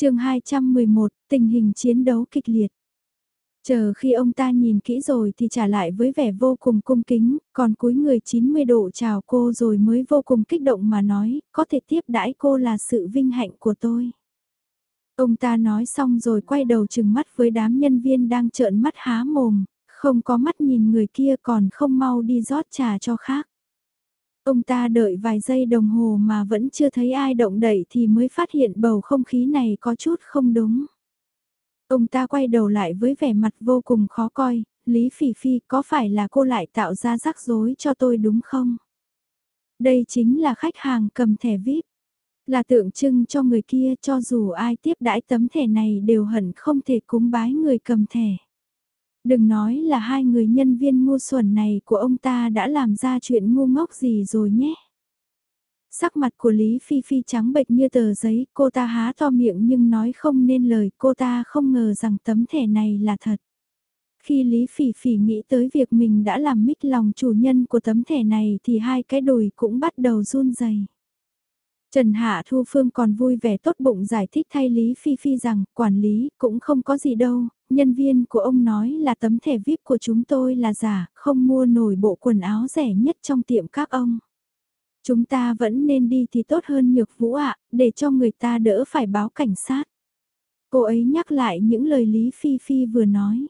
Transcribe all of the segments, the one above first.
chương 211, tình hình chiến đấu kịch liệt. Chờ khi ông ta nhìn kỹ rồi thì trả lại với vẻ vô cùng cung kính, còn cúi người 90 độ chào cô rồi mới vô cùng kích động mà nói, có thể tiếp đãi cô là sự vinh hạnh của tôi. Ông ta nói xong rồi quay đầu chừng mắt với đám nhân viên đang trợn mắt há mồm, không có mắt nhìn người kia còn không mau đi rót trà cho khác. Ông ta đợi vài giây đồng hồ mà vẫn chưa thấy ai động đậy thì mới phát hiện bầu không khí này có chút không đúng. Ông ta quay đầu lại với vẻ mặt vô cùng khó coi, Lý Phỉ Phi có phải là cô lại tạo ra rắc rối cho tôi đúng không? Đây chính là khách hàng cầm thẻ VIP, là tượng trưng cho người kia cho dù ai tiếp đãi tấm thẻ này đều hận không thể cúng bái người cầm thẻ. Đừng nói là hai người nhân viên ngu xuẩn này của ông ta đã làm ra chuyện ngu ngốc gì rồi nhé. Sắc mặt của Lý Phi Phi trắng bệch như tờ giấy, cô ta há to miệng nhưng nói không nên lời, cô ta không ngờ rằng tấm thẻ này là thật. Khi Lý Phỉ Phỉ nghĩ tới việc mình đã làm mít lòng chủ nhân của tấm thẻ này thì hai cái đùi cũng bắt đầu run rẩy. Trần Hạ Thu Phương còn vui vẻ tốt bụng giải thích thay Lý Phi Phi rằng quản lý cũng không có gì đâu, nhân viên của ông nói là tấm thẻ VIP của chúng tôi là giả, không mua nổi bộ quần áo rẻ nhất trong tiệm các ông. Chúng ta vẫn nên đi thì tốt hơn nhược vũ ạ, để cho người ta đỡ phải báo cảnh sát. Cô ấy nhắc lại những lời Lý Phi Phi vừa nói.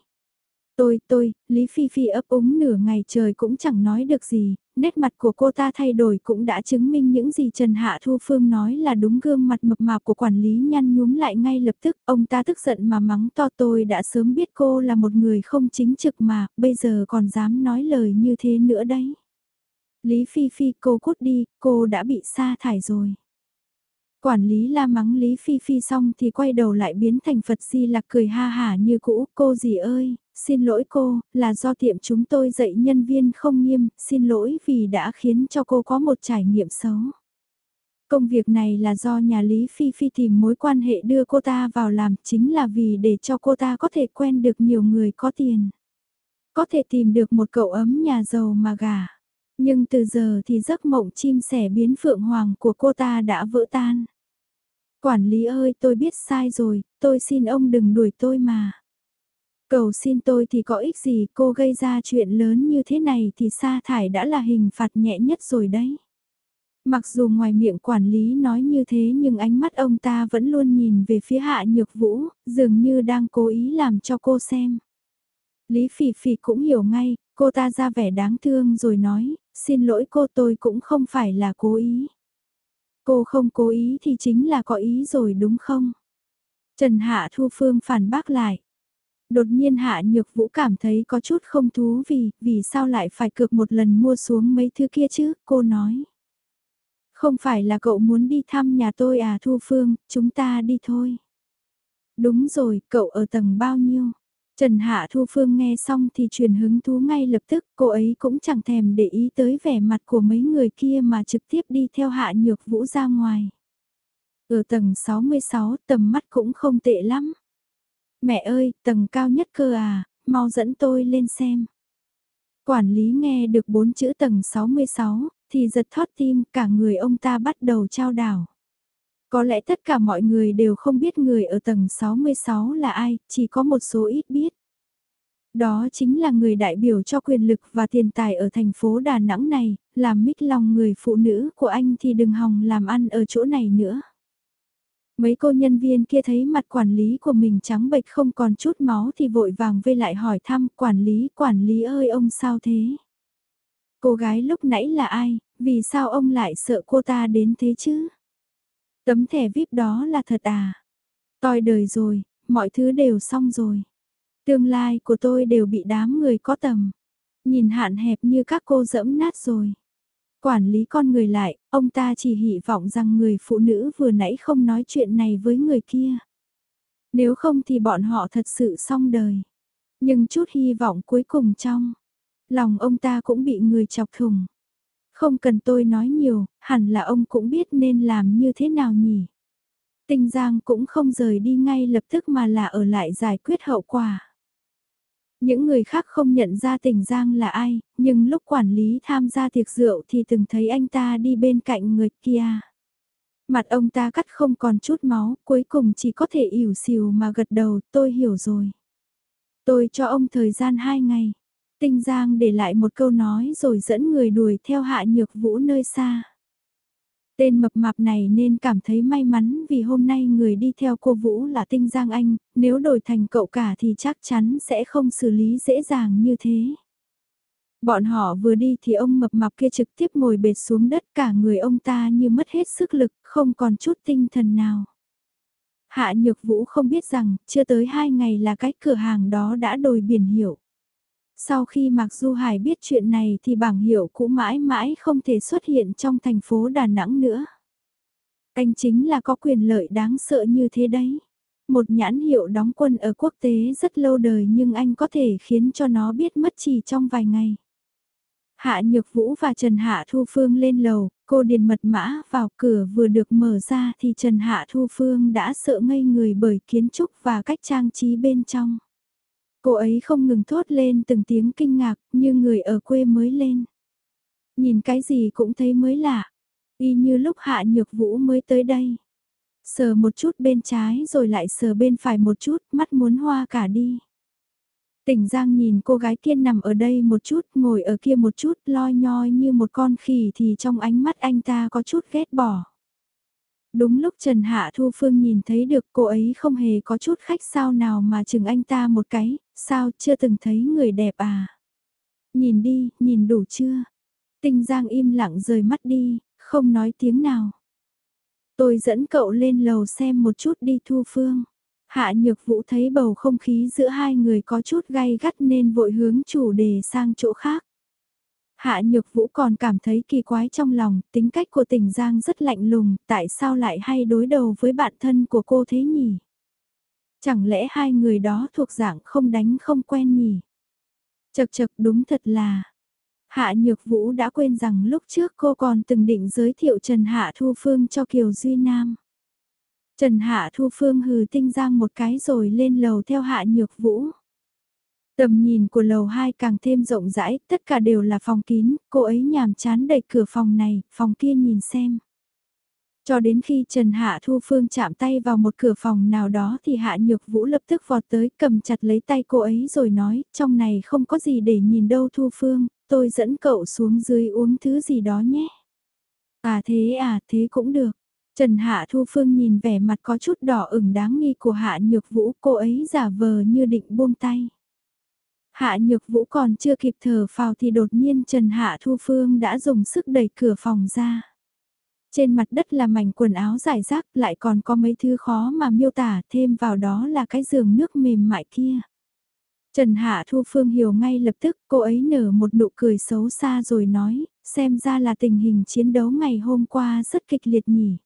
Tôi, tôi, Lý Phi Phi ấp úng nửa ngày trời cũng chẳng nói được gì, nét mặt của cô ta thay đổi cũng đã chứng minh những gì Trần Hạ Thu Phương nói là đúng gương mặt mập mạp của quản lý nhăn nhúm lại ngay lập tức. Ông ta tức giận mà mắng to tôi đã sớm biết cô là một người không chính trực mà, bây giờ còn dám nói lời như thế nữa đấy. Lý Phi Phi cô cút đi, cô đã bị sa thải rồi. Quản lý la mắng Lý Phi Phi xong thì quay đầu lại biến thành Phật Di Lạc cười ha hả như cũ, cô gì ơi, xin lỗi cô, là do tiệm chúng tôi dạy nhân viên không nghiêm, xin lỗi vì đã khiến cho cô có một trải nghiệm xấu. Công việc này là do nhà Lý Phi Phi tìm mối quan hệ đưa cô ta vào làm chính là vì để cho cô ta có thể quen được nhiều người có tiền. Có thể tìm được một cậu ấm nhà giàu mà gả. Nhưng từ giờ thì giấc mộng chim sẻ biến phượng hoàng của cô ta đã vỡ tan. Quản lý ơi tôi biết sai rồi, tôi xin ông đừng đuổi tôi mà. Cầu xin tôi thì có ích gì cô gây ra chuyện lớn như thế này thì sa thải đã là hình phạt nhẹ nhất rồi đấy. Mặc dù ngoài miệng quản lý nói như thế nhưng ánh mắt ông ta vẫn luôn nhìn về phía hạ nhược vũ, dường như đang cố ý làm cho cô xem. Lý Phỉ Phỉ cũng hiểu ngay, cô ta ra vẻ đáng thương rồi nói, xin lỗi cô tôi cũng không phải là cố ý. Cô không cố ý thì chính là có ý rồi đúng không? Trần Hạ Thu Phương phản bác lại. Đột nhiên Hạ Nhược Vũ cảm thấy có chút không thú vì, vì sao lại phải cược một lần mua xuống mấy thứ kia chứ, cô nói. Không phải là cậu muốn đi thăm nhà tôi à Thu Phương, chúng ta đi thôi. Đúng rồi, cậu ở tầng bao nhiêu? Trần Hạ Thu Phương nghe xong thì truyền hứng thú ngay lập tức, cô ấy cũng chẳng thèm để ý tới vẻ mặt của mấy người kia mà trực tiếp đi theo Hạ Nhược Vũ ra ngoài. Ở tầng 66 tầm mắt cũng không tệ lắm. Mẹ ơi, tầng cao nhất cơ à, mau dẫn tôi lên xem. Quản lý nghe được bốn chữ tầng 66, thì giật thoát tim cả người ông ta bắt đầu trao đảo. Có lẽ tất cả mọi người đều không biết người ở tầng 66 là ai, chỉ có một số ít biết. Đó chính là người đại biểu cho quyền lực và tiền tài ở thành phố Đà Nẵng này, làm mít lòng người phụ nữ của anh thì đừng hòng làm ăn ở chỗ này nữa. Mấy cô nhân viên kia thấy mặt quản lý của mình trắng bệch không còn chút máu thì vội vàng vây lại hỏi thăm quản lý, quản lý ơi ông sao thế? Cô gái lúc nãy là ai, vì sao ông lại sợ cô ta đến thế chứ? Tấm thẻ VIP đó là thật à? Tôi đời rồi, mọi thứ đều xong rồi. Tương lai của tôi đều bị đám người có tầm. Nhìn hạn hẹp như các cô dẫm nát rồi. Quản lý con người lại, ông ta chỉ hy vọng rằng người phụ nữ vừa nãy không nói chuyện này với người kia. Nếu không thì bọn họ thật sự xong đời. Nhưng chút hy vọng cuối cùng trong, lòng ông ta cũng bị người chọc thùng. Không cần tôi nói nhiều, hẳn là ông cũng biết nên làm như thế nào nhỉ. Tinh Giang cũng không rời đi ngay lập tức mà là ở lại giải quyết hậu quả. Những người khác không nhận ra Tình Giang là ai, nhưng lúc quản lý tham gia tiệc rượu thì từng thấy anh ta đi bên cạnh người kia. Mặt ông ta cắt không còn chút máu, cuối cùng chỉ có thể ỉu xìu mà gật đầu, tôi hiểu rồi. Tôi cho ông thời gian hai ngày. Tinh Giang để lại một câu nói rồi dẫn người đuổi theo hạ nhược vũ nơi xa. Tên mập mạp này nên cảm thấy may mắn vì hôm nay người đi theo cô Vũ là Tinh Giang Anh, nếu đổi thành cậu cả thì chắc chắn sẽ không xử lý dễ dàng như thế. Bọn họ vừa đi thì ông mập mạp kia trực tiếp ngồi bệt xuống đất cả người ông ta như mất hết sức lực, không còn chút tinh thần nào. Hạ Nhược Vũ không biết rằng, chưa tới hai ngày là cái cửa hàng đó đã đổi biển hiệu. Sau khi Mạc Du Hải biết chuyện này thì bảng hiệu cũ mãi mãi không thể xuất hiện trong thành phố Đà Nẵng nữa. Anh chính là có quyền lợi đáng sợ như thế đấy. Một nhãn hiệu đóng quân ở quốc tế rất lâu đời nhưng anh có thể khiến cho nó biết mất chỉ trong vài ngày. Hạ Nhược Vũ và Trần Hạ Thu Phương lên lầu, cô điền mật mã vào cửa vừa được mở ra thì Trần Hạ Thu Phương đã sợ ngây người bởi kiến trúc và cách trang trí bên trong. Cô ấy không ngừng thốt lên từng tiếng kinh ngạc như người ở quê mới lên. Nhìn cái gì cũng thấy mới lạ, y như lúc Hạ Nhược Vũ mới tới đây. Sờ một chút bên trái rồi lại sờ bên phải một chút, mắt muốn hoa cả đi. Tỉnh Giang nhìn cô gái kia nằm ở đây một chút, ngồi ở kia một chút, loi nhoi như một con khỉ thì trong ánh mắt anh ta có chút ghét bỏ. Đúng lúc Trần Hạ Thu Phương nhìn thấy được cô ấy không hề có chút khách sao nào mà chừng anh ta một cái, sao chưa từng thấy người đẹp à? Nhìn đi, nhìn đủ chưa? Tinh Giang im lặng rời mắt đi, không nói tiếng nào. Tôi dẫn cậu lên lầu xem một chút đi Thu Phương. Hạ Nhược Vũ thấy bầu không khí giữa hai người có chút gay gắt nên vội hướng chủ đề sang chỗ khác. Hạ Nhược Vũ còn cảm thấy kỳ quái trong lòng, tính cách của tỉnh Giang rất lạnh lùng, tại sao lại hay đối đầu với bạn thân của cô thế nhỉ? Chẳng lẽ hai người đó thuộc dạng không đánh không quen nhỉ? Chật chật đúng thật là... Hạ Nhược Vũ đã quên rằng lúc trước cô còn từng định giới thiệu Trần Hạ Thu Phương cho Kiều Duy Nam. Trần Hạ Thu Phương hừ tinh giang một cái rồi lên lầu theo Hạ Nhược Vũ. Tầm nhìn của lầu 2 càng thêm rộng rãi, tất cả đều là phòng kín, cô ấy nhàm chán đẩy cửa phòng này, phòng kia nhìn xem. Cho đến khi Trần Hạ Thu Phương chạm tay vào một cửa phòng nào đó thì Hạ Nhược Vũ lập tức vọt tới cầm chặt lấy tay cô ấy rồi nói, trong này không có gì để nhìn đâu Thu Phương, tôi dẫn cậu xuống dưới uống thứ gì đó nhé. À thế à, thế cũng được. Trần Hạ Thu Phương nhìn vẻ mặt có chút đỏ ửng đáng nghi của Hạ Nhược Vũ, cô ấy giả vờ như định buông tay. Hạ Nhược Vũ còn chưa kịp thở phào thì đột nhiên Trần Hạ Thu Phương đã dùng sức đẩy cửa phòng ra. Trên mặt đất là mảnh quần áo giải rác lại còn có mấy thứ khó mà miêu tả thêm vào đó là cái giường nước mềm mại kia. Trần Hạ Thu Phương hiểu ngay lập tức cô ấy nở một nụ cười xấu xa rồi nói, xem ra là tình hình chiến đấu ngày hôm qua rất kịch liệt nhỉ.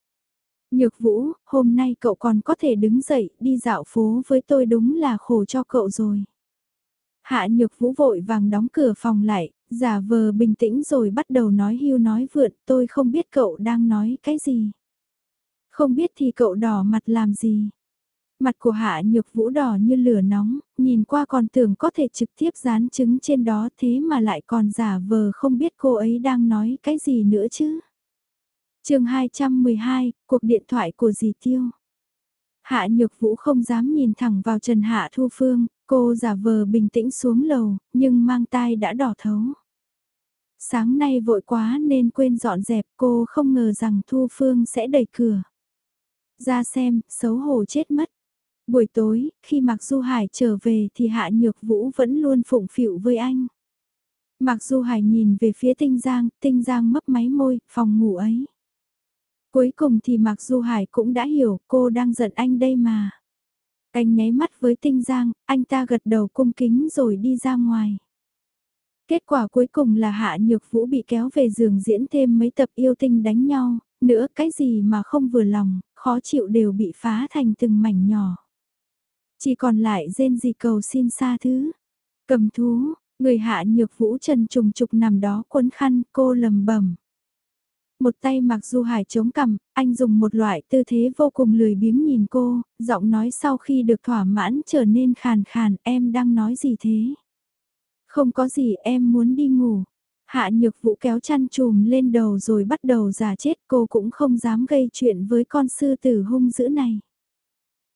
Nhược Vũ, hôm nay cậu còn có thể đứng dậy đi dạo phố với tôi đúng là khổ cho cậu rồi. Hạ Nhược Vũ vội vàng đóng cửa phòng lại, giả vờ bình tĩnh rồi bắt đầu nói hưu nói vượn, tôi không biết cậu đang nói cái gì. Không biết thì cậu đỏ mặt làm gì. Mặt của Hạ Nhược Vũ đỏ như lửa nóng, nhìn qua còn tưởng có thể trực tiếp dán trứng trên đó thế mà lại còn giả vờ không biết cô ấy đang nói cái gì nữa chứ chương 212, cuộc điện thoại của dì Tiêu. Hạ Nhược Vũ không dám nhìn thẳng vào Trần Hạ Thu Phương, cô giả vờ bình tĩnh xuống lầu, nhưng mang tai đã đỏ thấu. Sáng nay vội quá nên quên dọn dẹp cô không ngờ rằng Thu Phương sẽ đẩy cửa. Ra xem, xấu hổ chết mất. Buổi tối, khi Mạc Du Hải trở về thì Hạ Nhược Vũ vẫn luôn phụng phịu với anh. Mạc Du Hải nhìn về phía Tinh Giang, Tinh Giang mấp máy môi, phòng ngủ ấy. Cuối cùng thì Mạc Du Hải cũng đã hiểu cô đang giận anh đây mà. Anh nháy mắt với Tinh Giang, anh ta gật đầu cung kính rồi đi ra ngoài. Kết quả cuối cùng là Hạ Nhược Vũ bị kéo về giường diễn thêm mấy tập yêu tinh đánh nhau, nữa cái gì mà không vừa lòng, khó chịu đều bị phá thành từng mảnh nhỏ. Chỉ còn lại rên gì cầu xin xa thứ. Cầm thú, người Hạ Nhược Vũ trần trùng trục nằm đó quấn khăn cô lầm bẩm một tay mặc Du Hải chống cằm, anh dùng một loại tư thế vô cùng lười biếng nhìn cô, giọng nói sau khi được thỏa mãn trở nên khàn khàn, em đang nói gì thế? Không có gì em muốn đi ngủ. Hạ nhược vũ kéo chăn chùm lên đầu rồi bắt đầu giả chết cô cũng không dám gây chuyện với con sư tử hung dữ này.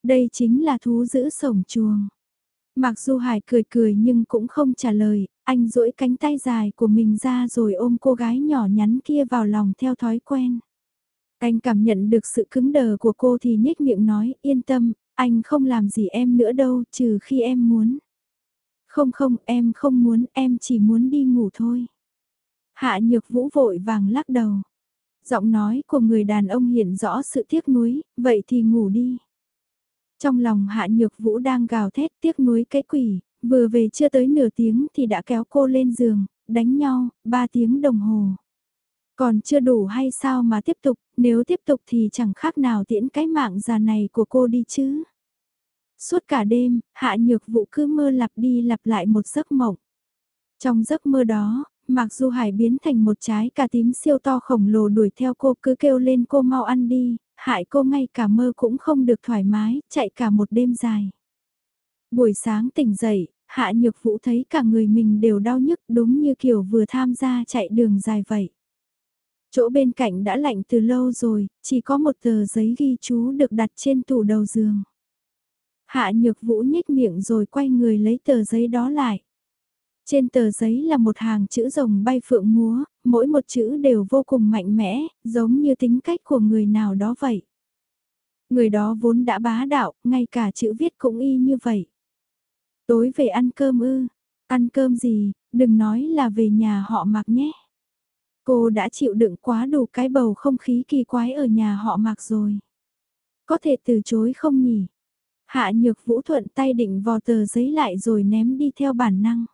Đây chính là thú giữ sổng chuồng. Mặc dù Hải cười cười nhưng cũng không trả lời, anh duỗi cánh tay dài của mình ra rồi ôm cô gái nhỏ nhắn kia vào lòng theo thói quen. Anh cảm nhận được sự cứng đờ của cô thì nhếch miệng nói, yên tâm, anh không làm gì em nữa đâu, trừ khi em muốn. Không không, em không muốn, em chỉ muốn đi ngủ thôi. Hạ nhược vũ vội vàng lắc đầu. Giọng nói của người đàn ông hiện rõ sự tiếc nuối, vậy thì ngủ đi. Trong lòng hạ nhược vũ đang gào thét tiếc nuối cái quỷ, vừa về chưa tới nửa tiếng thì đã kéo cô lên giường, đánh nhau, ba tiếng đồng hồ. Còn chưa đủ hay sao mà tiếp tục, nếu tiếp tục thì chẳng khác nào tiễn cái mạng già này của cô đi chứ. Suốt cả đêm, hạ nhược vụ cứ mơ lặp đi lặp lại một giấc mộng. Trong giấc mơ đó, mặc dù hải biến thành một trái cà tím siêu to khổng lồ đuổi theo cô cứ kêu lên cô mau ăn đi, hại cô ngay cả mơ cũng không được thoải mái, chạy cả một đêm dài. Buổi sáng tỉnh dậy, hạ nhược vũ thấy cả người mình đều đau nhức đúng như kiểu vừa tham gia chạy đường dài vậy. Chỗ bên cạnh đã lạnh từ lâu rồi, chỉ có một tờ giấy ghi chú được đặt trên tủ đầu giường. Hạ nhược vũ nhếch miệng rồi quay người lấy tờ giấy đó lại. Trên tờ giấy là một hàng chữ rồng bay phượng múa, mỗi một chữ đều vô cùng mạnh mẽ, giống như tính cách của người nào đó vậy. Người đó vốn đã bá đạo, ngay cả chữ viết cũng y như vậy. Tối về ăn cơm ư, ăn cơm gì, đừng nói là về nhà họ mặc nhé. Cô đã chịu đựng quá đủ cái bầu không khí kỳ quái ở nhà họ mặc rồi. Có thể từ chối không nhỉ? Hạ nhược vũ thuận tay định vò tờ giấy lại rồi ném đi theo bản năng.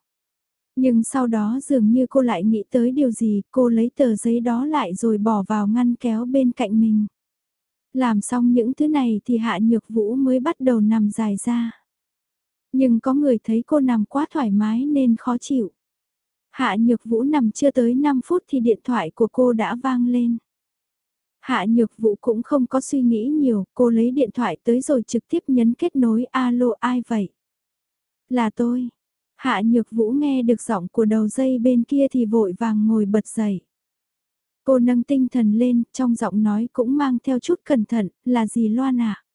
Nhưng sau đó dường như cô lại nghĩ tới điều gì, cô lấy tờ giấy đó lại rồi bỏ vào ngăn kéo bên cạnh mình. Làm xong những thứ này thì Hạ Nhược Vũ mới bắt đầu nằm dài ra. Nhưng có người thấy cô nằm quá thoải mái nên khó chịu. Hạ Nhược Vũ nằm chưa tới 5 phút thì điện thoại của cô đã vang lên. Hạ Nhược Vũ cũng không có suy nghĩ nhiều, cô lấy điện thoại tới rồi trực tiếp nhấn kết nối alo ai vậy? Là tôi. Hạ Nhược Vũ nghe được giọng của đầu dây bên kia thì vội vàng ngồi bật dậy. Cô nâng tinh thần lên, trong giọng nói cũng mang theo chút cẩn thận, là gì Loan ạ? À?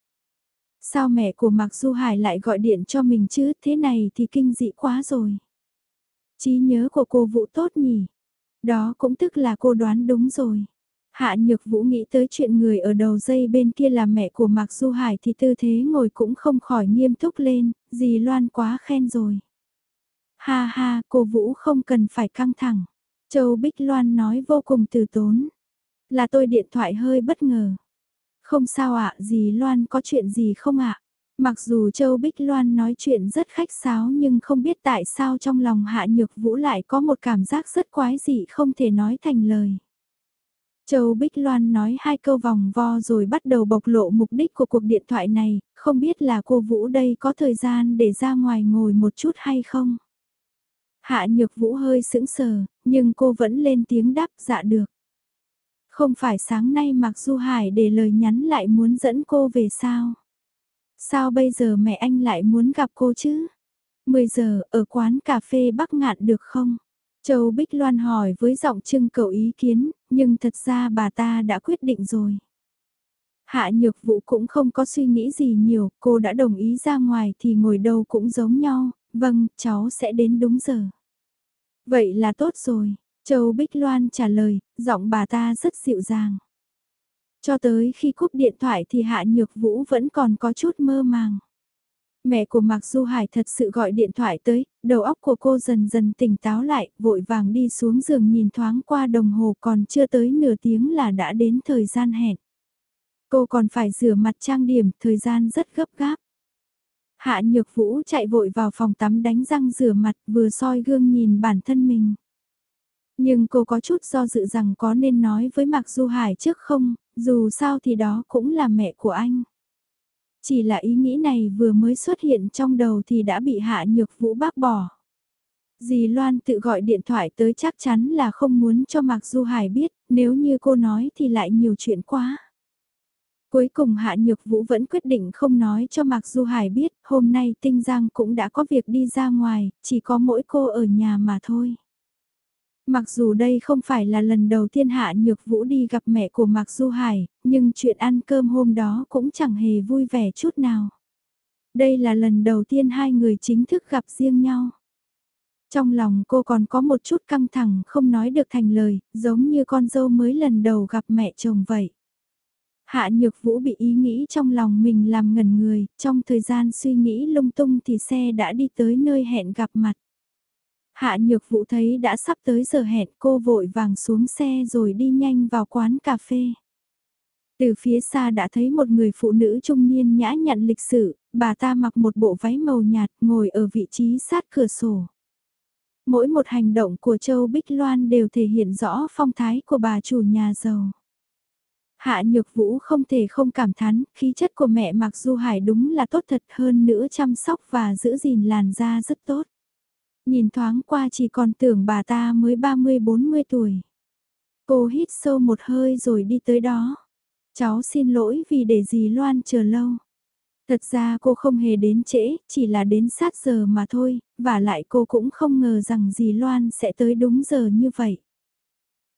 Sao mẹ của Mạc Du Hải lại gọi điện cho mình chứ, thế này thì kinh dị quá rồi. Trí nhớ của cô Vũ tốt nhỉ? Đó cũng tức là cô đoán đúng rồi. Hạ Nhược Vũ nghĩ tới chuyện người ở đầu dây bên kia là mẹ của Mạc Du Hải thì tư thế ngồi cũng không khỏi nghiêm túc lên, dì Loan quá khen rồi. Ha ha, cô Vũ không cần phải căng thẳng. Châu Bích Loan nói vô cùng từ tốn. Là tôi điện thoại hơi bất ngờ. Không sao ạ, dì Loan có chuyện gì không ạ? Mặc dù Châu Bích Loan nói chuyện rất khách sáo nhưng không biết tại sao trong lòng Hạ Nhược Vũ lại có một cảm giác rất quái dị không thể nói thành lời. Châu Bích Loan nói hai câu vòng vo rồi bắt đầu bộc lộ mục đích của cuộc điện thoại này, không biết là cô Vũ đây có thời gian để ra ngoài ngồi một chút hay không. Hạ Nhược Vũ hơi sững sờ, nhưng cô vẫn lên tiếng đáp dạ được. Không phải sáng nay Mạc Du Hải để lời nhắn lại muốn dẫn cô về sao? Sao bây giờ mẹ anh lại muốn gặp cô chứ? 10 giờ ở quán cà phê Bắc Ngạn được không? Châu Bích Loan hỏi với giọng trưng cầu ý kiến, nhưng thật ra bà ta đã quyết định rồi. Hạ nhược vũ cũng không có suy nghĩ gì nhiều, cô đã đồng ý ra ngoài thì ngồi đâu cũng giống nhau, vâng, cháu sẽ đến đúng giờ. Vậy là tốt rồi, Châu Bích Loan trả lời, giọng bà ta rất dịu dàng. Cho tới khi cúp điện thoại thì Hạ Nhược Vũ vẫn còn có chút mơ màng. Mẹ của Mạc Du Hải thật sự gọi điện thoại tới, đầu óc của cô dần dần tỉnh táo lại, vội vàng đi xuống giường nhìn thoáng qua đồng hồ còn chưa tới nửa tiếng là đã đến thời gian hẹn. Cô còn phải rửa mặt trang điểm, thời gian rất gấp gáp. Hạ Nhược Vũ chạy vội vào phòng tắm đánh răng rửa mặt vừa soi gương nhìn bản thân mình. Nhưng cô có chút do dự rằng có nên nói với Mạc Du Hải trước không, dù sao thì đó cũng là mẹ của anh. Chỉ là ý nghĩ này vừa mới xuất hiện trong đầu thì đã bị Hạ Nhược Vũ bác bỏ. Dì Loan tự gọi điện thoại tới chắc chắn là không muốn cho Mạc Du Hải biết, nếu như cô nói thì lại nhiều chuyện quá. Cuối cùng Hạ Nhược Vũ vẫn quyết định không nói cho Mạc Du Hải biết, hôm nay Tinh Giang cũng đã có việc đi ra ngoài, chỉ có mỗi cô ở nhà mà thôi. Mặc dù đây không phải là lần đầu tiên Hạ Nhược Vũ đi gặp mẹ của Mạc Du Hải, nhưng chuyện ăn cơm hôm đó cũng chẳng hề vui vẻ chút nào. Đây là lần đầu tiên hai người chính thức gặp riêng nhau. Trong lòng cô còn có một chút căng thẳng không nói được thành lời, giống như con dâu mới lần đầu gặp mẹ chồng vậy. Hạ Nhược Vũ bị ý nghĩ trong lòng mình làm ngẩn người, trong thời gian suy nghĩ lung tung thì xe đã đi tới nơi hẹn gặp mặt. Hạ Nhược Vũ thấy đã sắp tới giờ hẹn cô vội vàng xuống xe rồi đi nhanh vào quán cà phê. Từ phía xa đã thấy một người phụ nữ trung niên nhã nhặn lịch sự, bà ta mặc một bộ váy màu nhạt ngồi ở vị trí sát cửa sổ. Mỗi một hành động của Châu Bích Loan đều thể hiện rõ phong thái của bà chủ nhà giàu. Hạ Nhược Vũ không thể không cảm thán, khí chất của mẹ Mạc Du Hải đúng là tốt thật hơn nữa chăm sóc và giữ gìn làn da rất tốt. Nhìn thoáng qua chỉ còn tưởng bà ta mới 30-40 tuổi. Cô hít sâu một hơi rồi đi tới đó. Cháu xin lỗi vì để dì Loan chờ lâu. Thật ra cô không hề đến trễ, chỉ là đến sát giờ mà thôi, và lại cô cũng không ngờ rằng dì Loan sẽ tới đúng giờ như vậy.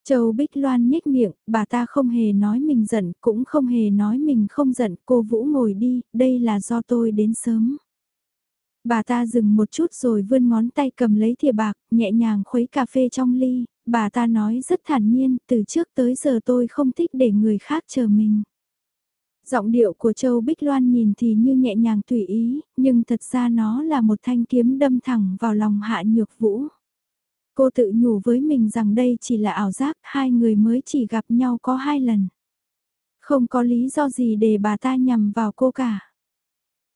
Châu Bích Loan nhếch miệng, bà ta không hề nói mình giận, cũng không hề nói mình không giận, cô Vũ ngồi đi, đây là do tôi đến sớm. Bà ta dừng một chút rồi vươn ngón tay cầm lấy thìa bạc, nhẹ nhàng khuấy cà phê trong ly, bà ta nói rất thản nhiên, từ trước tới giờ tôi không thích để người khác chờ mình. Giọng điệu của Châu Bích Loan nhìn thì như nhẹ nhàng tùy ý, nhưng thật ra nó là một thanh kiếm đâm thẳng vào lòng hạ nhược vũ. Cô tự nhủ với mình rằng đây chỉ là ảo giác, hai người mới chỉ gặp nhau có hai lần. Không có lý do gì để bà ta nhầm vào cô cả.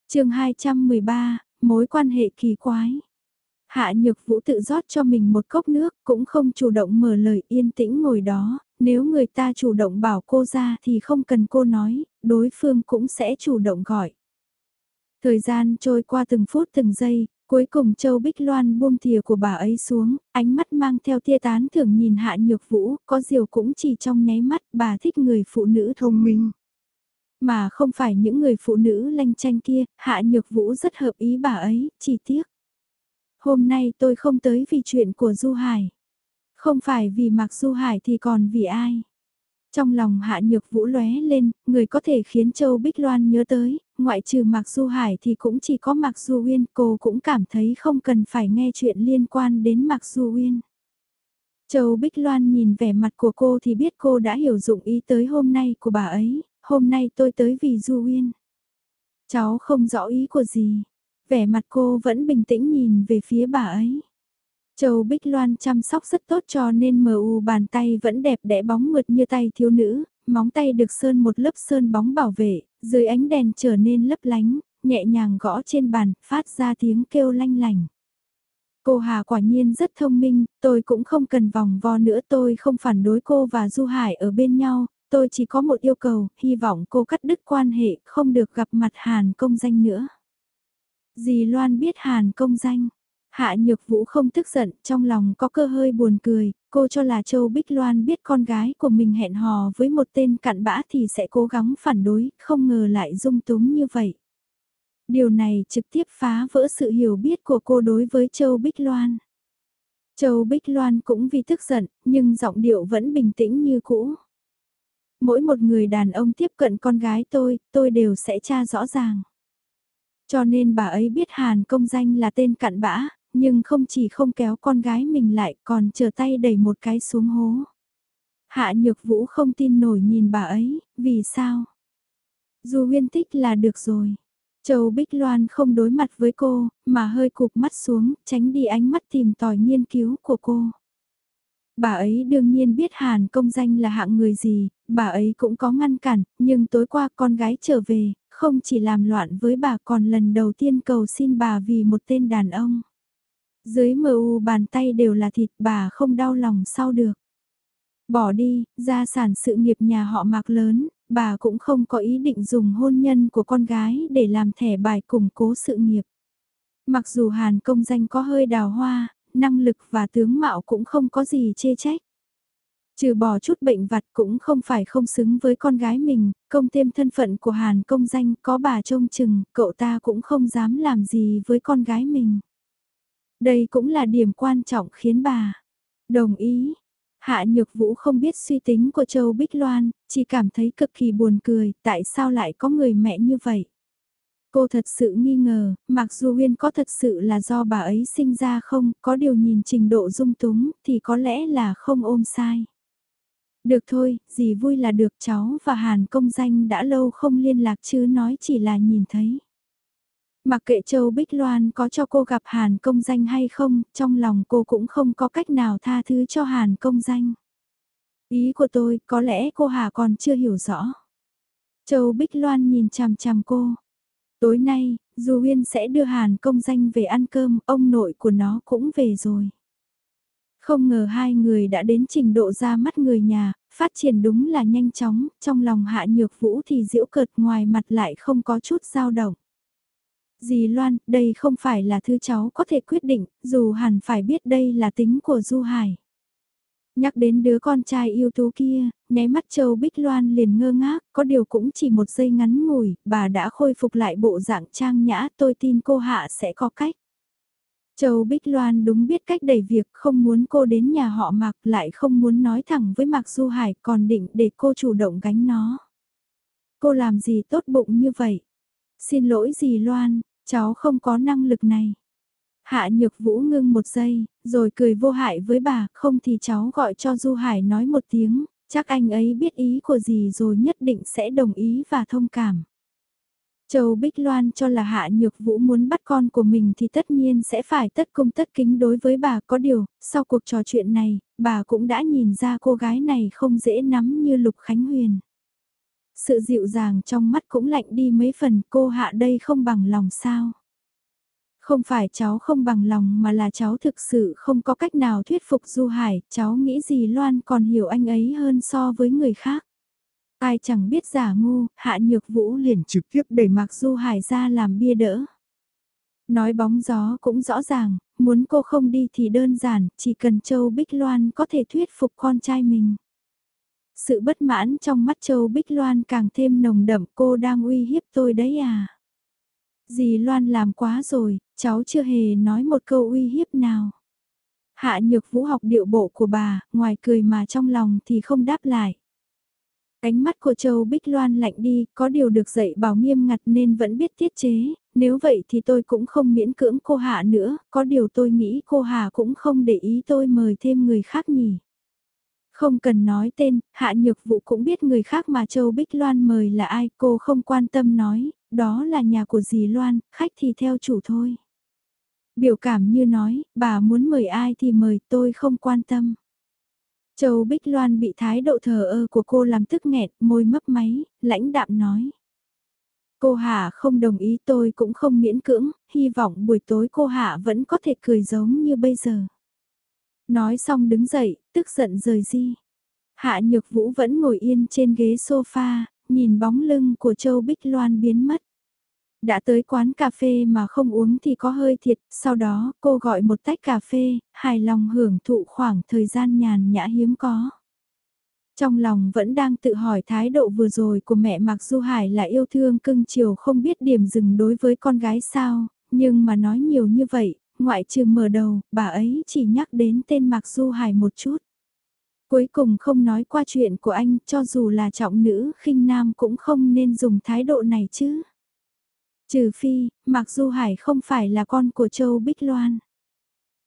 chương 213, mối quan hệ kỳ quái. Hạ Nhược Vũ tự rót cho mình một cốc nước, cũng không chủ động mở lời yên tĩnh ngồi đó, nếu người ta chủ động bảo cô ra thì không cần cô nói, đối phương cũng sẽ chủ động gọi. Thời gian trôi qua từng phút từng giây, cuối cùng Châu Bích Loan buông thìa của bà ấy xuống, ánh mắt mang theo tia tán thưởng nhìn Hạ Nhược Vũ, có điều cũng chỉ trong nháy mắt bà thích người phụ nữ thông minh. Mà không phải những người phụ nữ lanh chanh kia, Hạ Nhược Vũ rất hợp ý bà ấy, chỉ tiếc. Hôm nay tôi không tới vì chuyện của Du Hải. Không phải vì Mạc Du Hải thì còn vì ai. Trong lòng Hạ Nhược Vũ lóe lên, người có thể khiến Châu Bích Loan nhớ tới, ngoại trừ Mạc Du Hải thì cũng chỉ có Mạc Du Uyên, cô cũng cảm thấy không cần phải nghe chuyện liên quan đến Mạc Du Uyên. Châu Bích Loan nhìn vẻ mặt của cô thì biết cô đã hiểu dụng ý tới hôm nay của bà ấy, hôm nay tôi tới vì Du Uyên. Cháu không rõ ý của gì, vẻ mặt cô vẫn bình tĩnh nhìn về phía bà ấy. Châu Bích Loan chăm sóc rất tốt cho nên mờ u bàn tay vẫn đẹp đẽ bóng mượt như tay thiếu nữ, móng tay được sơn một lớp sơn bóng bảo vệ, dưới ánh đèn trở nên lấp lánh, nhẹ nhàng gõ trên bàn, phát ra tiếng kêu lanh lành. Cô Hà quả nhiên rất thông minh, tôi cũng không cần vòng vo nữa tôi không phản đối cô và Du Hải ở bên nhau, tôi chỉ có một yêu cầu, hy vọng cô cắt đứt quan hệ, không được gặp mặt Hàn công danh nữa. Dì Loan biết Hàn công danh, Hạ Nhược Vũ không tức giận, trong lòng có cơ hơi buồn cười, cô cho là Châu Bích Loan biết con gái của mình hẹn hò với một tên cặn bã thì sẽ cố gắng phản đối, không ngờ lại dung túng như vậy. Điều này trực tiếp phá vỡ sự hiểu biết của cô đối với Châu Bích Loan. Châu Bích Loan cũng vì tức giận, nhưng giọng điệu vẫn bình tĩnh như cũ. Mỗi một người đàn ông tiếp cận con gái tôi, tôi đều sẽ tra rõ ràng. Cho nên bà ấy biết Hàn công danh là tên cặn bã, nhưng không chỉ không kéo con gái mình lại còn chờ tay đẩy một cái xuống hố. Hạ Nhược Vũ không tin nổi nhìn bà ấy, vì sao? Dù huyên tích là được rồi. Châu Bích Loan không đối mặt với cô, mà hơi cụp mắt xuống, tránh đi ánh mắt tìm tòi nghiên cứu của cô. Bà ấy đương nhiên biết Hàn công danh là hạng người gì, bà ấy cũng có ngăn cản, nhưng tối qua con gái trở về, không chỉ làm loạn với bà còn lần đầu tiên cầu xin bà vì một tên đàn ông. Dưới mờ u bàn tay đều là thịt bà không đau lòng sau được. Bỏ đi, gia sản sự nghiệp nhà họ mạc lớn, bà cũng không có ý định dùng hôn nhân của con gái để làm thẻ bài củng cố sự nghiệp. Mặc dù Hàn công danh có hơi đào hoa, năng lực và tướng mạo cũng không có gì chê trách. Trừ bỏ chút bệnh vặt cũng không phải không xứng với con gái mình, công thêm thân phận của Hàn công danh có bà trông chừng, cậu ta cũng không dám làm gì với con gái mình. Đây cũng là điểm quan trọng khiến bà Đồng ý. Hạ Nhược Vũ không biết suy tính của Châu Bích Loan, chỉ cảm thấy cực kỳ buồn cười, tại sao lại có người mẹ như vậy. Cô thật sự nghi ngờ, mặc dù Huyên có thật sự là do bà ấy sinh ra không, có điều nhìn trình độ dung túng thì có lẽ là không ôm sai. Được thôi, gì vui là được cháu và Hàn công danh đã lâu không liên lạc chứ nói chỉ là nhìn thấy. Mặc kệ Châu Bích Loan có cho cô gặp Hàn công danh hay không, trong lòng cô cũng không có cách nào tha thứ cho Hàn công danh. Ý của tôi, có lẽ cô Hà còn chưa hiểu rõ. Châu Bích Loan nhìn chằm chằm cô. Tối nay, Du Huyên sẽ đưa Hàn công danh về ăn cơm, ông nội của nó cũng về rồi. Không ngờ hai người đã đến trình độ ra mắt người nhà, phát triển đúng là nhanh chóng, trong lòng hạ nhược vũ thì diễu cợt ngoài mặt lại không có chút dao động. Dì Loan, đây không phải là thứ cháu có thể quyết định, dù hẳn phải biết đây là tính của Du Hải. Nhắc đến đứa con trai yêu tú kia, nháy mắt Châu Bích Loan liền ngơ ngác, có điều cũng chỉ một giây ngắn ngủi, bà đã khôi phục lại bộ dạng trang nhã, tôi tin cô Hạ sẽ có cách. Châu Bích Loan đúng biết cách đẩy việc không muốn cô đến nhà họ Mạc lại không muốn nói thẳng với Mạc Du Hải còn định để cô chủ động gánh nó. Cô làm gì tốt bụng như vậy? Xin lỗi gì Loan, cháu không có năng lực này. Hạ Nhược Vũ ngưng một giây, rồi cười vô hại với bà, không thì cháu gọi cho Du Hải nói một tiếng, chắc anh ấy biết ý của gì rồi nhất định sẽ đồng ý và thông cảm. Châu Bích Loan cho là Hạ Nhược Vũ muốn bắt con của mình thì tất nhiên sẽ phải tất công tất kính đối với bà có điều, sau cuộc trò chuyện này, bà cũng đã nhìn ra cô gái này không dễ nắm như Lục Khánh Huyền. Sự dịu dàng trong mắt cũng lạnh đi mấy phần cô Hạ đây không bằng lòng sao. Không phải cháu không bằng lòng mà là cháu thực sự không có cách nào thuyết phục Du Hải, cháu nghĩ gì Loan còn hiểu anh ấy hơn so với người khác. Ai chẳng biết giả ngu, hạ nhược vũ liền trực tiếp đẩy Mạc Du Hải ra làm bia đỡ. Nói bóng gió cũng rõ ràng, muốn cô không đi thì đơn giản, chỉ cần Châu Bích Loan có thể thuyết phục con trai mình. Sự bất mãn trong mắt Châu Bích Loan càng thêm nồng đậm cô đang uy hiếp tôi đấy à. Dì Loan làm quá rồi, cháu chưa hề nói một câu uy hiếp nào. Hạ nhược vũ học điệu bộ của bà, ngoài cười mà trong lòng thì không đáp lại. Ánh mắt của Châu Bích Loan lạnh đi, có điều được dạy bảo nghiêm ngặt nên vẫn biết tiết chế, nếu vậy thì tôi cũng không miễn cưỡng cô Hạ nữa, có điều tôi nghĩ cô Hạ cũng không để ý tôi mời thêm người khác nhỉ. Không cần nói tên, Hạ Nhược Vũ cũng biết người khác mà Châu Bích Loan mời là ai, cô không quan tâm nói, đó là nhà của dì Loan, khách thì theo chủ thôi. Biểu cảm như nói, bà muốn mời ai thì mời tôi không quan tâm. Châu Bích Loan bị thái độ thờ ơ của cô làm tức nghẹt, môi mấp máy, lãnh đạm nói. Cô Hạ không đồng ý tôi cũng không miễn cưỡng, hy vọng buổi tối cô Hạ vẫn có thể cười giống như bây giờ. Nói xong đứng dậy, tức giận rời đi. Hạ Nhược Vũ vẫn ngồi yên trên ghế sofa, nhìn bóng lưng của Châu Bích Loan biến mất. Đã tới quán cà phê mà không uống thì có hơi thiệt, sau đó cô gọi một tách cà phê, hài lòng hưởng thụ khoảng thời gian nhàn nhã hiếm có. Trong lòng vẫn đang tự hỏi thái độ vừa rồi của mẹ Mạc Du Hải là yêu thương cưng chiều không biết điểm dừng đối với con gái sao, nhưng mà nói nhiều như vậy, ngoại trừ mở đầu, bà ấy chỉ nhắc đến tên Mạc Du Hải một chút. Cuối cùng không nói qua chuyện của anh, cho dù là trọng nữ khinh nam cũng không nên dùng thái độ này chứ. Trừ phi, mặc Du Hải không phải là con của Châu Bích Loan.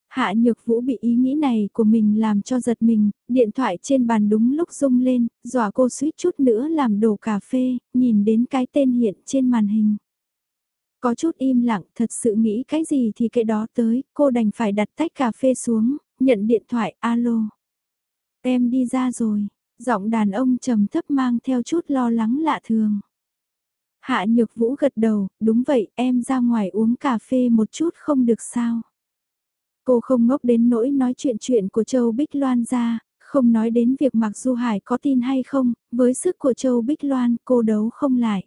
Hạ Nhược Vũ bị ý nghĩ này của mình làm cho giật mình, điện thoại trên bàn đúng lúc rung lên, dọa cô suýt chút nữa làm đổ cà phê, nhìn đến cái tên hiện trên màn hình. Có chút im lặng, thật sự nghĩ cái gì thì cái đó tới, cô đành phải đặt tách cà phê xuống, nhận điện thoại, alo. Em đi ra rồi, giọng đàn ông trầm thấp mang theo chút lo lắng lạ thường. Hạ Nhược Vũ gật đầu, đúng vậy, em ra ngoài uống cà phê một chút không được sao. Cô không ngốc đến nỗi nói chuyện chuyện của Châu Bích Loan ra, không nói đến việc Mạc Du Hải có tin hay không, với sức của Châu Bích Loan cô đấu không lại.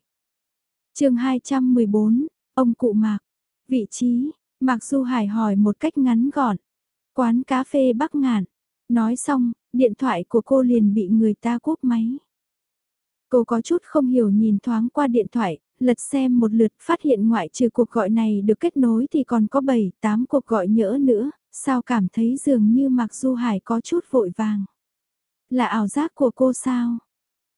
chương 214, ông cụ Mạc, vị trí, Mạc Du Hải hỏi một cách ngắn gọn. Quán cà phê Bắc Ngạn, nói xong, điện thoại của cô liền bị người ta cúp máy. Cô có chút không hiểu nhìn thoáng qua điện thoại, lật xem một lượt phát hiện ngoại trừ cuộc gọi này được kết nối thì còn có 7, 8 cuộc gọi nhỡ nữa, sao cảm thấy dường như mặc Du Hải có chút vội vàng. Là ảo giác của cô sao?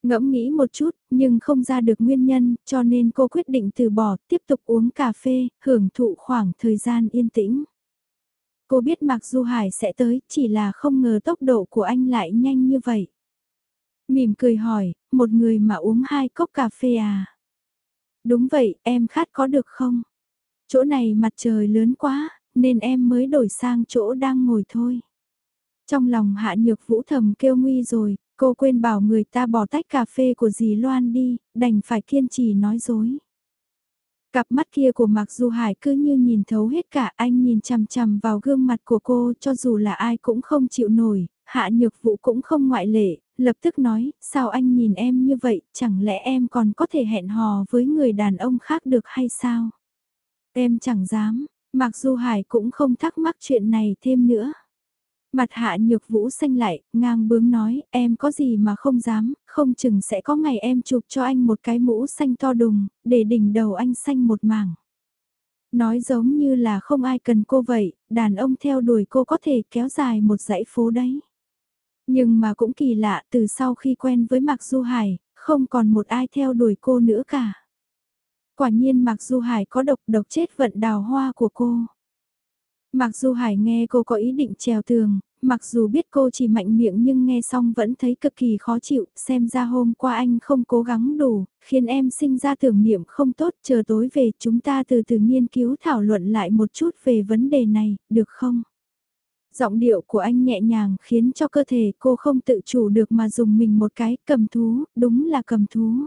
Ngẫm nghĩ một chút, nhưng không ra được nguyên nhân, cho nên cô quyết định từ bỏ, tiếp tục uống cà phê, hưởng thụ khoảng thời gian yên tĩnh. Cô biết Mạc Du Hải sẽ tới, chỉ là không ngờ tốc độ của anh lại nhanh như vậy. Mỉm cười hỏi, một người mà uống hai cốc cà phê à? Đúng vậy, em khát có được không? Chỗ này mặt trời lớn quá, nên em mới đổi sang chỗ đang ngồi thôi. Trong lòng hạ nhược vũ thầm kêu nguy rồi, cô quên bảo người ta bỏ tách cà phê của dì Loan đi, đành phải kiên trì nói dối. Cặp mắt kia của Mạc Du Hải cứ như nhìn thấu hết cả anh nhìn chằm chằm vào gương mặt của cô cho dù là ai cũng không chịu nổi, hạ nhược vụ cũng không ngoại lệ, lập tức nói, sao anh nhìn em như vậy, chẳng lẽ em còn có thể hẹn hò với người đàn ông khác được hay sao? Em chẳng dám, Mạc Du Hải cũng không thắc mắc chuyện này thêm nữa. Mặt hạ nhược vũ xanh lại, ngang bướng nói, em có gì mà không dám, không chừng sẽ có ngày em chụp cho anh một cái mũ xanh to đùng, để đỉnh đầu anh xanh một mảng. Nói giống như là không ai cần cô vậy, đàn ông theo đuổi cô có thể kéo dài một dãy phố đấy. Nhưng mà cũng kỳ lạ từ sau khi quen với Mạc Du Hải, không còn một ai theo đuổi cô nữa cả. Quả nhiên Mạc Du Hải có độc độc chết vận đào hoa của cô. Mặc dù Hải nghe cô có ý định trèo tường, mặc dù biết cô chỉ mạnh miệng nhưng nghe xong vẫn thấy cực kỳ khó chịu, xem ra hôm qua anh không cố gắng đủ, khiến em sinh ra tưởng niệm không tốt, chờ tối về chúng ta từ từ nghiên cứu thảo luận lại một chút về vấn đề này, được không? Giọng điệu của anh nhẹ nhàng khiến cho cơ thể cô không tự chủ được mà dùng mình một cái cầm thú, đúng là cầm thú.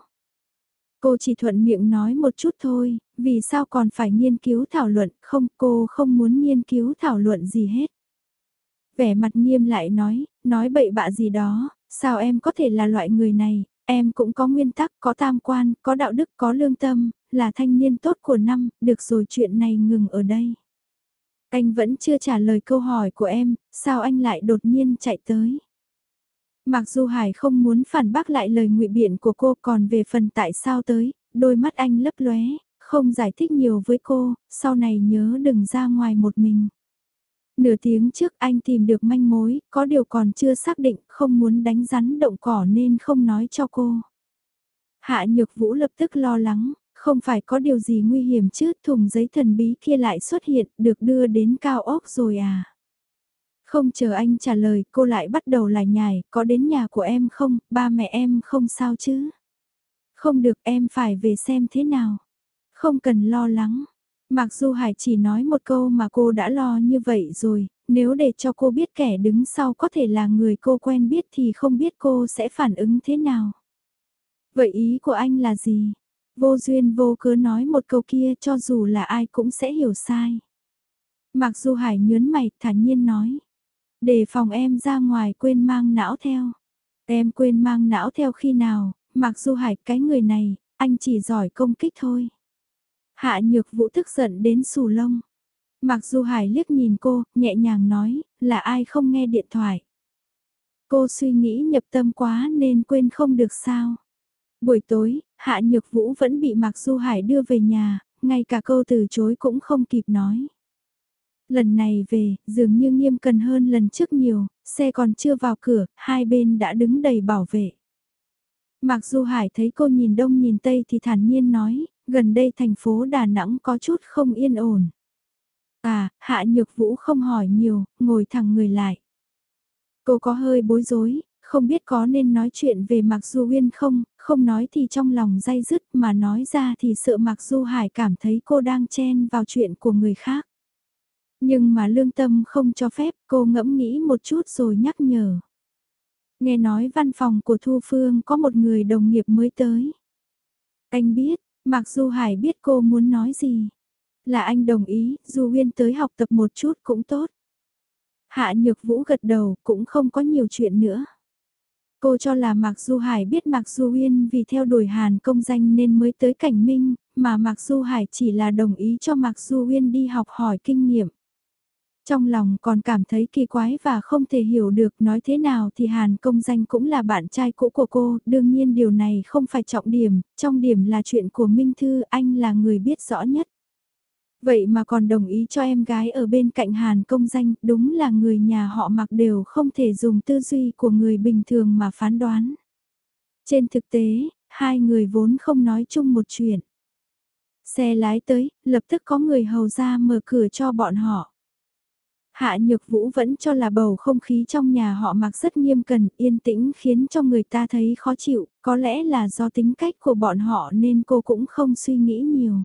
Cô chỉ thuận miệng nói một chút thôi, vì sao còn phải nghiên cứu thảo luận, không cô không muốn nghiên cứu thảo luận gì hết. Vẻ mặt nghiêm lại nói, nói bậy bạ gì đó, sao em có thể là loại người này, em cũng có nguyên tắc, có tam quan, có đạo đức, có lương tâm, là thanh niên tốt của năm, được rồi chuyện này ngừng ở đây. Anh vẫn chưa trả lời câu hỏi của em, sao anh lại đột nhiên chạy tới. Mặc dù Hải không muốn phản bác lại lời ngụy biện của cô còn về phần tại sao tới, đôi mắt anh lấp lóe, không giải thích nhiều với cô, sau này nhớ đừng ra ngoài một mình. Nửa tiếng trước anh tìm được manh mối, có điều còn chưa xác định, không muốn đánh rắn động cỏ nên không nói cho cô. Hạ Nhược Vũ lập tức lo lắng, không phải có điều gì nguy hiểm chứ, thùng giấy thần bí kia lại xuất hiện, được đưa đến cao ốc rồi à. Không chờ anh trả lời, cô lại bắt đầu lại nhải, có đến nhà của em không, ba mẹ em không sao chứ. Không được em phải về xem thế nào. Không cần lo lắng. Mặc dù Hải chỉ nói một câu mà cô đã lo như vậy rồi, nếu để cho cô biết kẻ đứng sau có thể là người cô quen biết thì không biết cô sẽ phản ứng thế nào. Vậy ý của anh là gì? Vô duyên vô cớ nói một câu kia cho dù là ai cũng sẽ hiểu sai. Mặc dù Hải nhớn mày thản nhiên nói. Để phòng em ra ngoài quên mang não theo. Em quên mang não theo khi nào, mặc dù Hải cái người này, anh chỉ giỏi công kích thôi. Hạ nhược vũ tức giận đến sù lông. Mặc dù Hải liếc nhìn cô, nhẹ nhàng nói, là ai không nghe điện thoại. Cô suy nghĩ nhập tâm quá nên quên không được sao. Buổi tối, Hạ Nhược Vũ vẫn bị Mạc Du Hải đưa về nhà, ngay cả câu từ chối cũng không kịp nói. Lần này về, dường như nghiêm cần hơn lần trước nhiều, xe còn chưa vào cửa, hai bên đã đứng đầy bảo vệ. mặc dù Hải thấy cô nhìn đông nhìn tây thì thản nhiên nói, gần đây thành phố Đà Nẵng có chút không yên ổn. À, Hạ Nhược Vũ không hỏi nhiều, ngồi thẳng người lại. Cô có hơi bối rối, không biết có nên nói chuyện về Mạc Du Uyên không, không nói thì trong lòng dây dứt mà nói ra thì sợ Mạc Du Hải cảm thấy cô đang chen vào chuyện của người khác. Nhưng mà lương tâm không cho phép cô ngẫm nghĩ một chút rồi nhắc nhở. Nghe nói văn phòng của Thu Phương có một người đồng nghiệp mới tới. Anh biết, mặc dù Hải biết cô muốn nói gì. Là anh đồng ý, dù Uyên tới học tập một chút cũng tốt. Hạ Nhược Vũ gật đầu cũng không có nhiều chuyện nữa. Cô cho là Mạc Du Hải biết Mạc Du Uyên vì theo đuổi Hàn công danh nên mới tới Cảnh Minh, mà Mạc Du Hải chỉ là đồng ý cho Mạc Du Uyên đi học hỏi kinh nghiệm. Trong lòng còn cảm thấy kỳ quái và không thể hiểu được nói thế nào thì Hàn công danh cũng là bạn trai cũ của cô, đương nhiên điều này không phải trọng điểm, trong điểm là chuyện của Minh Thư, anh là người biết rõ nhất. Vậy mà còn đồng ý cho em gái ở bên cạnh Hàn công danh, đúng là người nhà họ mặc đều không thể dùng tư duy của người bình thường mà phán đoán. Trên thực tế, hai người vốn không nói chung một chuyện. Xe lái tới, lập tức có người hầu ra mở cửa cho bọn họ. Hạ Nhược Vũ vẫn cho là bầu không khí trong nhà họ mặc rất nghiêm cẩn, yên tĩnh khiến cho người ta thấy khó chịu, có lẽ là do tính cách của bọn họ nên cô cũng không suy nghĩ nhiều.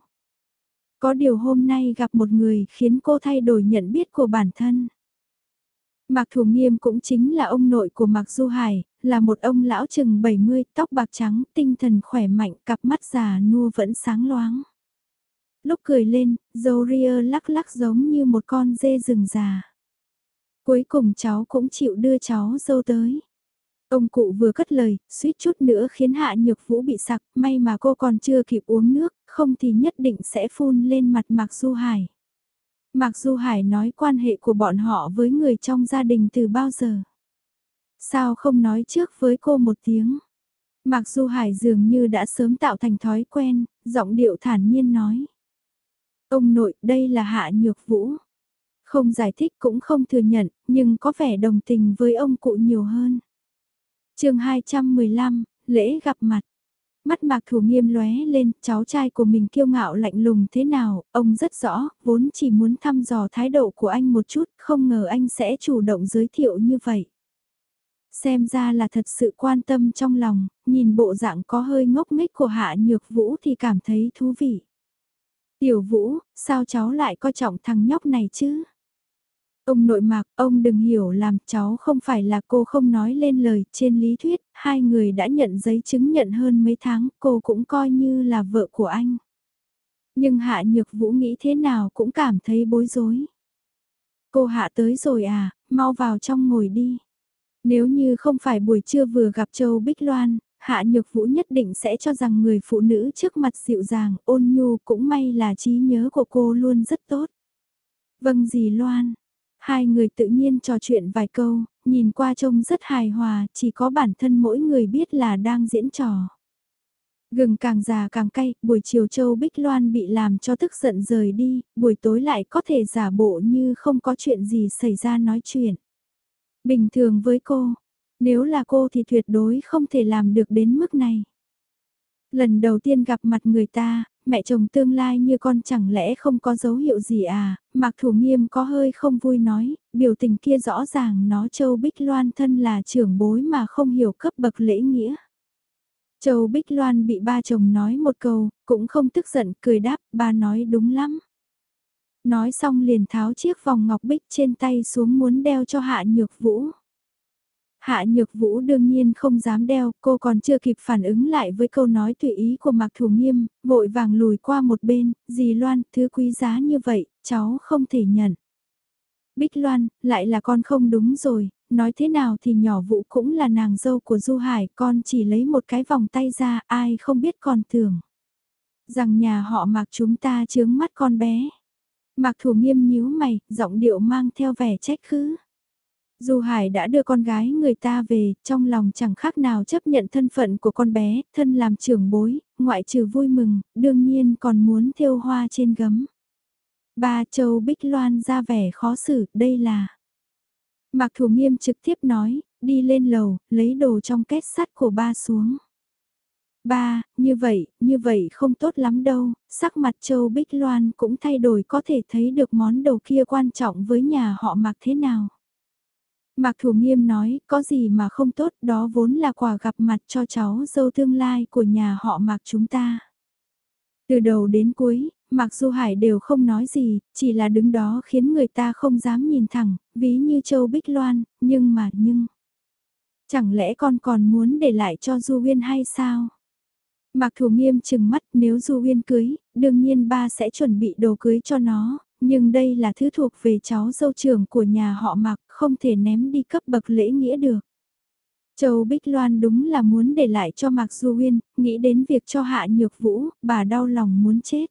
Có điều hôm nay gặp một người khiến cô thay đổi nhận biết của bản thân. Mạc Thủ Nghiêm cũng chính là ông nội của Mạc Du Hải, là một ông lão chừng 70, tóc bạc trắng, tinh thần khỏe mạnh, cặp mắt già nua vẫn sáng loáng. Lúc cười lên, dâu ria lắc lắc giống như một con dê rừng già. Cuối cùng cháu cũng chịu đưa cháu dâu tới. Ông cụ vừa cất lời, suýt chút nữa khiến hạ nhược vũ bị sặc, may mà cô còn chưa kịp uống nước, không thì nhất định sẽ phun lên mặt Mạc Du Hải. Mạc Du Hải nói quan hệ của bọn họ với người trong gia đình từ bao giờ. Sao không nói trước với cô một tiếng? Mạc Du Hải dường như đã sớm tạo thành thói quen, giọng điệu thản nhiên nói. Ông nội, đây là Hạ Nhược Vũ. Không giải thích cũng không thừa nhận, nhưng có vẻ đồng tình với ông cụ nhiều hơn. chương 215, lễ gặp mặt. Mắt mạc thủ nghiêm lóe lên, cháu trai của mình kiêu ngạo lạnh lùng thế nào, ông rất rõ, vốn chỉ muốn thăm dò thái độ của anh một chút, không ngờ anh sẽ chủ động giới thiệu như vậy. Xem ra là thật sự quan tâm trong lòng, nhìn bộ dạng có hơi ngốc nghếch của Hạ Nhược Vũ thì cảm thấy thú vị. Tiểu Vũ, sao cháu lại coi trọng thằng nhóc này chứ? Ông nội mạc, ông đừng hiểu làm cháu không phải là cô không nói lên lời, trên lý thuyết, hai người đã nhận giấy chứng nhận hơn mấy tháng, cô cũng coi như là vợ của anh. Nhưng Hạ Nhược Vũ nghĩ thế nào cũng cảm thấy bối rối. Cô Hạ tới rồi à, mau vào trong ngồi đi. Nếu như không phải buổi trưa vừa gặp Châu Bích Loan, Hạ Nhược Vũ nhất định sẽ cho rằng người phụ nữ trước mặt dịu dàng, ôn nhu cũng may là trí nhớ của cô luôn rất tốt. Vâng dì Loan, Hai người tự nhiên trò chuyện vài câu, nhìn qua trông rất hài hòa, chỉ có bản thân mỗi người biết là đang diễn trò. Gừng càng già càng cay, buổi chiều Châu Bích Loan bị làm cho tức giận rời đi, buổi tối lại có thể giả bộ như không có chuyện gì xảy ra nói chuyện. Bình thường với cô, nếu là cô thì tuyệt đối không thể làm được đến mức này. Lần đầu tiên gặp mặt người ta, mẹ chồng tương lai như con chẳng lẽ không có dấu hiệu gì à, Mạc Thủ Nghiêm có hơi không vui nói, biểu tình kia rõ ràng nó Châu Bích Loan thân là trưởng bối mà không hiểu cấp bậc lễ nghĩa. Châu Bích Loan bị ba chồng nói một câu, cũng không tức giận, cười đáp, ba nói đúng lắm. Nói xong liền tháo chiếc vòng ngọc bích trên tay xuống muốn đeo cho Hạ Nhược Vũ. Hạ Nhược Vũ đương nhiên không dám đeo, cô còn chưa kịp phản ứng lại với câu nói tùy ý của Mạc Thủ Nghiêm, vội vàng lùi qua một bên, dì Loan, thứ quý giá như vậy, cháu không thể nhận. Bích Loan, lại là con không đúng rồi, nói thế nào thì nhỏ Vũ cũng là nàng dâu của Du Hải, con chỉ lấy một cái vòng tay ra, ai không biết còn tưởng. Rằng nhà họ Mạc chúng ta chướng mắt con bé. Mạc Thủ Nghiêm nhíu mày, giọng điệu mang theo vẻ trách khứ. Dù Hải đã đưa con gái người ta về, trong lòng chẳng khác nào chấp nhận thân phận của con bé, thân làm trưởng bối, ngoại trừ vui mừng, đương nhiên còn muốn thêu hoa trên gấm. Ba châu Bích Loan ra vẻ khó xử, đây là... Mạc Thủ Nghiêm trực tiếp nói, đi lên lầu, lấy đồ trong két sắt của ba xuống. Ba, như vậy, như vậy không tốt lắm đâu, sắc mặt châu Bích Loan cũng thay đổi có thể thấy được món đồ kia quan trọng với nhà họ Mạc thế nào. Mạc Thủ Nghiêm nói, có gì mà không tốt, đó vốn là quà gặp mặt cho cháu dâu tương lai của nhà họ Mạc chúng ta. Từ đầu đến cuối, Mạc Du Hải đều không nói gì, chỉ là đứng đó khiến người ta không dám nhìn thẳng, ví như Châu Bích Loan, nhưng mà nhưng... Chẳng lẽ con còn muốn để lại cho Du Huyên hay sao? Mạc Thủ Nghiêm chừng mắt nếu Du Huyên cưới, đương nhiên ba sẽ chuẩn bị đồ cưới cho nó, nhưng đây là thứ thuộc về cháu dâu trưởng của nhà họ Mạc, không thể ném đi cấp bậc lễ nghĩa được. Châu Bích Loan đúng là muốn để lại cho Mạc Du Huyên, nghĩ đến việc cho Hạ Nhược Vũ, bà đau lòng muốn chết.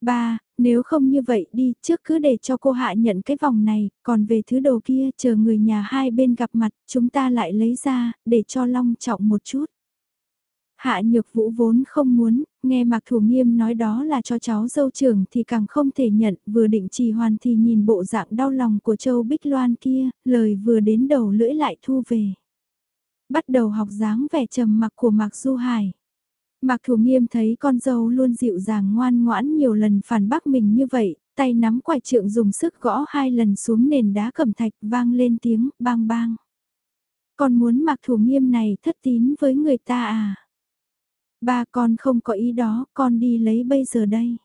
Ba, nếu không như vậy đi, trước cứ để cho cô Hạ nhận cái vòng này, còn về thứ đồ kia chờ người nhà hai bên gặp mặt, chúng ta lại lấy ra, để cho long trọng một chút. Hạ nhược vũ vốn không muốn, nghe Mạc Thủ Nghiêm nói đó là cho cháu dâu trưởng thì càng không thể nhận, vừa định trì hoàn thì nhìn bộ dạng đau lòng của Châu Bích Loan kia, lời vừa đến đầu lưỡi lại thu về. Bắt đầu học dáng vẻ trầm mặc của Mạc Du Hải. Mạc Thủ Nghiêm thấy con dâu luôn dịu dàng ngoan ngoãn nhiều lần phản bác mình như vậy, tay nắm quải trượng dùng sức gõ hai lần xuống nền đá cẩm thạch vang lên tiếng bang bang. Con muốn Mạc Thủ Nghiêm này thất tín với người ta à? Ba con không có ý đó, con đi lấy bây giờ đây.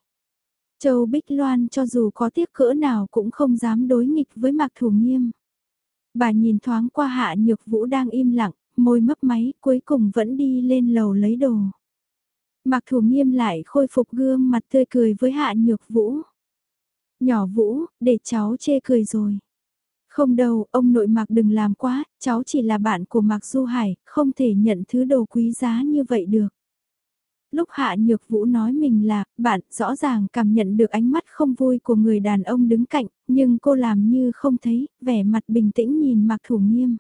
Châu Bích Loan cho dù có tiếc cỡ nào cũng không dám đối nghịch với Mạc Thủ Nghiêm. Bà nhìn thoáng qua Hạ Nhược Vũ đang im lặng, môi mấp máy cuối cùng vẫn đi lên lầu lấy đồ. Mạc Thủ Nghiêm lại khôi phục gương mặt tươi cười với Hạ Nhược Vũ. Nhỏ Vũ, để cháu chê cười rồi. Không đâu, ông nội Mạc đừng làm quá, cháu chỉ là bạn của Mạc Du Hải, không thể nhận thứ đồ quý giá như vậy được. Lúc Hạ Nhược Vũ nói mình là, bạn rõ ràng cảm nhận được ánh mắt không vui của người đàn ông đứng cạnh, nhưng cô làm như không thấy, vẻ mặt bình tĩnh nhìn Mạc Thủ Nghiêm.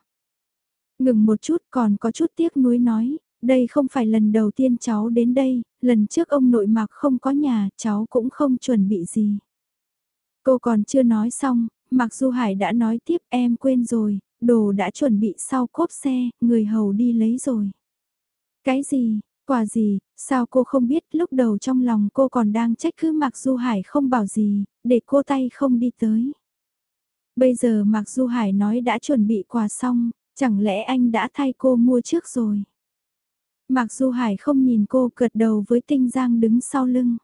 Ngừng một chút còn có chút tiếc nuối nói, đây không phải lần đầu tiên cháu đến đây, lần trước ông nội Mạc không có nhà, cháu cũng không chuẩn bị gì. Cô còn chưa nói xong, Mạc Du Hải đã nói tiếp em quên rồi, đồ đã chuẩn bị sau cốp xe, người hầu đi lấy rồi. Cái gì, Quà gì, sao cô không biết lúc đầu trong lòng cô còn đang trách cứ Mạc Du Hải không bảo gì, để cô tay không đi tới. Bây giờ Mạc Du Hải nói đã chuẩn bị quà xong, chẳng lẽ anh đã thay cô mua trước rồi? Mạc Du Hải không nhìn cô cợt đầu với Tinh Giang đứng sau lưng.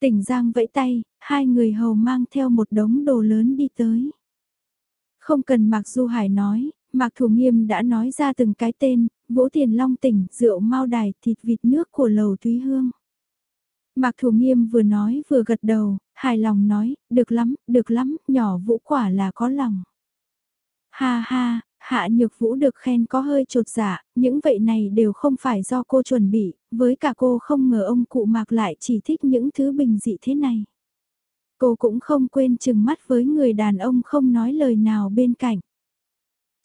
Tỉnh Giang vẫy tay, hai người hầu mang theo một đống đồ lớn đi tới. Không cần Mạc Du Hải nói, Mạc Thủ Nghiêm đã nói ra từng cái tên, Vũ Tiền Long tỉnh, rượu mau đài, thịt vịt nước của lầu Thúy Hương. Mạc Thủ Nghiêm vừa nói vừa gật đầu, hài lòng nói, được lắm, được lắm, nhỏ Vũ quả là có lòng. Ha ha, Hạ Nhược Vũ được khen có hơi trột dạ, những vậy này đều không phải do cô chuẩn bị, với cả cô không ngờ ông cụ Mạc lại chỉ thích những thứ bình dị thế này. Cô cũng không quên chừng mắt với người đàn ông không nói lời nào bên cạnh.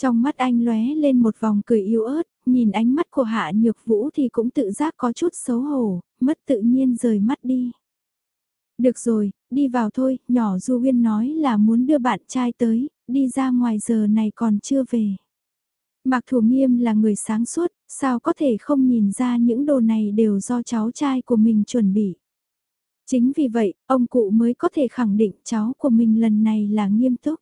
Trong mắt anh lóe lên một vòng cười yếu ớt, nhìn ánh mắt của Hạ Nhược Vũ thì cũng tự giác có chút xấu hổ, mất tự nhiên rời mắt đi. Được rồi, đi vào thôi, nhỏ Du Huyên nói là muốn đưa bạn trai tới, đi ra ngoài giờ này còn chưa về. Mạc Thủ Nghiêm là người sáng suốt, sao có thể không nhìn ra những đồ này đều do cháu trai của mình chuẩn bị. Chính vì vậy, ông cụ mới có thể khẳng định cháu của mình lần này là nghiêm túc.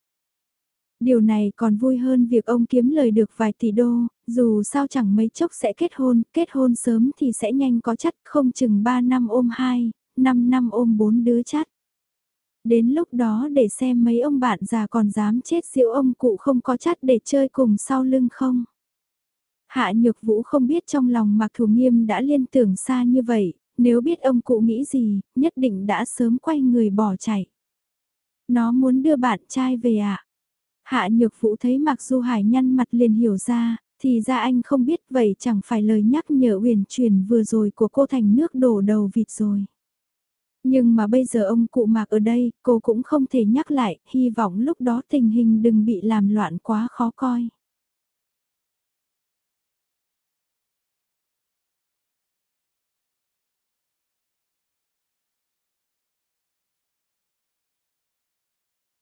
Điều này còn vui hơn việc ông kiếm lời được vài tỷ đô, dù sao chẳng mấy chốc sẽ kết hôn, kết hôn sớm thì sẽ nhanh có chất, không chừng 3 năm ôm 2, 5 năm ôm 4 đứa chắc. Đến lúc đó để xem mấy ông bạn già còn dám chết diệu ông cụ không có chắt để chơi cùng sau lưng không. Hạ Nhược Vũ không biết trong lòng Mạc Thủ Nghiêm đã liên tưởng xa như vậy, nếu biết ông cụ nghĩ gì, nhất định đã sớm quay người bỏ chạy. Nó muốn đưa bạn trai về ạ. À? Hạ Nhược Vũ thấy Mạc Du Hải nhăn mặt liền hiểu ra, thì ra anh không biết vậy chẳng phải lời nhắc nhở uyển chuyển vừa rồi của cô thành nước đổ đầu vịt rồi. Nhưng mà bây giờ ông cụ Mạc ở đây, cô cũng không thể nhắc lại, hy vọng lúc đó tình hình đừng bị làm loạn quá khó coi.